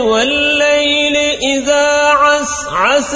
والليل إذا عسعس